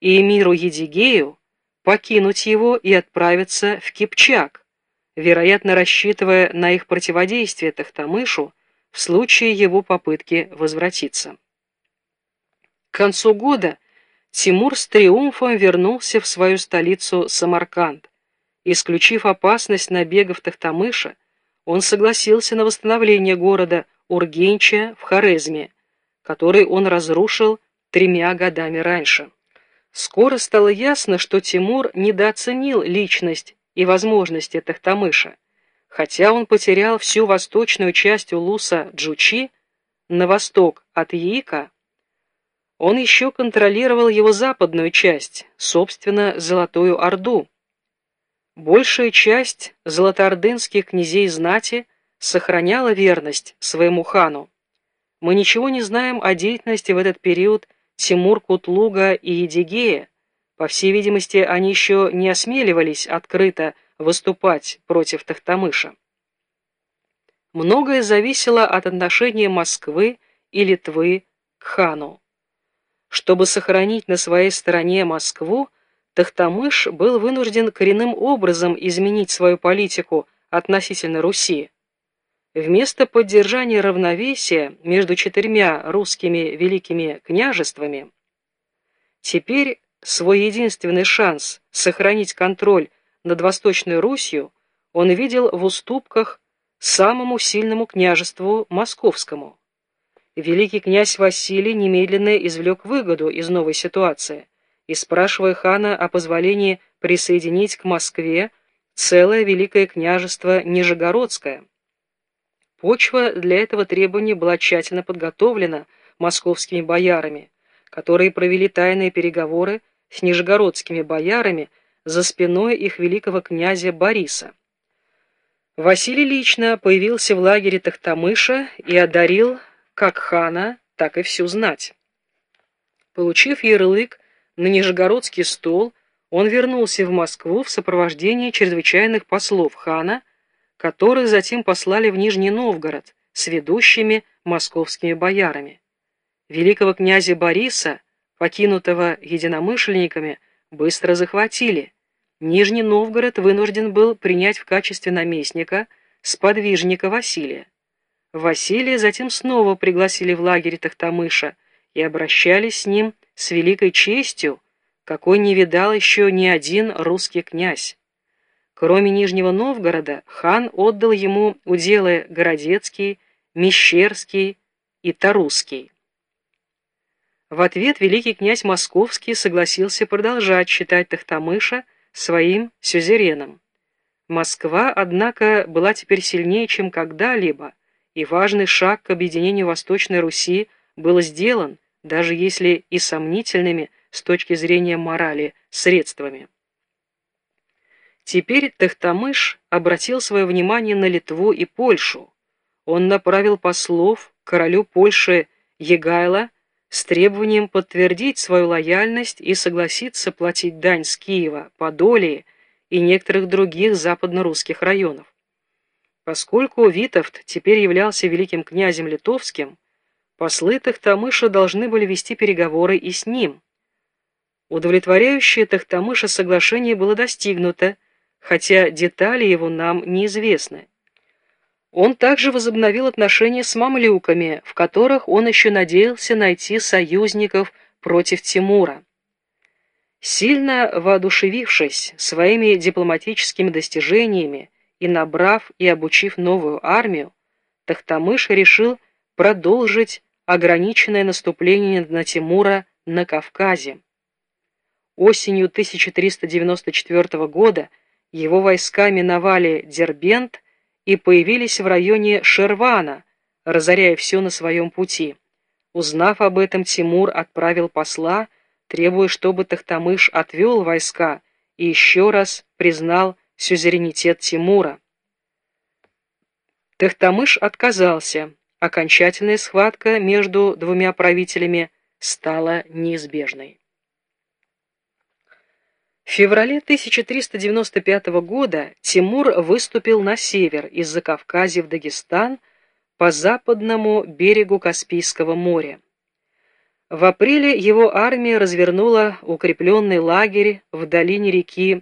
и эмиру Едигею покинуть его и отправиться в Кипчак, вероятно, рассчитывая на их противодействие Тахтамышу в случае его попытки возвратиться. К концу года Тимур с триумфом вернулся в свою столицу Самарканд. Исключив опасность набегов Тахтамыша, он согласился на восстановление города Ургенча в Хорезме, который он разрушил тремя годами раньше. Скоро стало ясно, что Тимур недооценил личность и возможности Тахтамыша. Хотя он потерял всю восточную часть улуса Джучи на восток от Яика, он еще контролировал его западную часть, собственно, Золотую Орду. Большая часть золотоордынских князей знати сохраняла верность своему хану. Мы ничего не знаем о деятельности в этот период Тимур Кутлуга и Едигея. По всей видимости, они еще не осмеливались открыто выступать против Тахтамыша. Многое зависело от отношения Москвы и Литвы к хану. Чтобы сохранить на своей стороне Москву, Тахтамыш был вынужден коренным образом изменить свою политику относительно Руси. Вместо поддержания равновесия между четырьмя русскими великими княжествами, теперь свой единственный шанс сохранить контроль над Восточной Русью он видел в уступках самому сильному княжеству московскому великий князь Василий немедленно извлек выгоду из новой ситуации и, спрашивая хана о позволении присоединить к Москве целое великое княжество Нижегородское. Почва для этого требования была тщательно подготовлена московскими боярами, которые провели тайные переговоры с нижегородскими боярами за спиной их великого князя Бориса. Василий лично появился в лагере Тахтамыша и одарил как хана, так и всю знать. Получив ярлык на Нижегородский стол, он вернулся в Москву в сопровождении чрезвычайных послов хана, которых затем послали в Нижний Новгород с ведущими московскими боярами. Великого князя Бориса, покинутого единомышленниками, быстро захватили. Нижний Новгород вынужден был принять в качестве наместника сподвижника Василия. Василия затем снова пригласили в лагерь Тахтамыша и обращались с ним с великой честью, какой не видал еще ни один русский князь. Кроме Нижнего Новгорода, хан отдал ему уделы Городецкий, Мещерский и Тарусский. В ответ великий князь Московский согласился продолжать считать Тахтамыша своим сюзереном. Москва, однако, была теперь сильнее, чем когда-либо, и важный шаг к объединению Восточной Руси был сделан, даже если и сомнительными с точки зрения морали средствами. Теперь Тахтамыш обратил свое внимание на Литву и Польшу. Он направил послов королю Польши Егайла с требованием подтвердить свою лояльность и согласиться платить дань с Киева, Подолии и некоторых других западно-русских районов. Поскольку Витовт теперь являлся великим князем литовским, послы Тахтамыша должны были вести переговоры и с ним. Удовлетворяющее Тахтамыша соглашение было достигнуто, хотя детали его нам неизвестны. Он также возобновил отношения с мамлюками, в которых он еще надеялся найти союзников против Тимура. Сильно воодушевившись своими дипломатическими достижениями, и набрав и обучив новую армию, Тахтамыш решил продолжить ограниченное наступление на Тимура на Кавказе. Осенью 1394 года его войска миновали Дербент и появились в районе Шервана, разоряя все на своем пути. Узнав об этом, Тимур отправил посла, требуя, чтобы Тахтамыш отвел войска и еще раз признал сюзеренитет Тимура. Тахтамыш отказался. Окончательная схватка между двумя правителями стала неизбежной. В феврале 1395 года Тимур выступил на север из Закавказья в Дагестан по западному берегу Каспийского моря. В апреле его армия развернула укрепленный лагерь в долине реки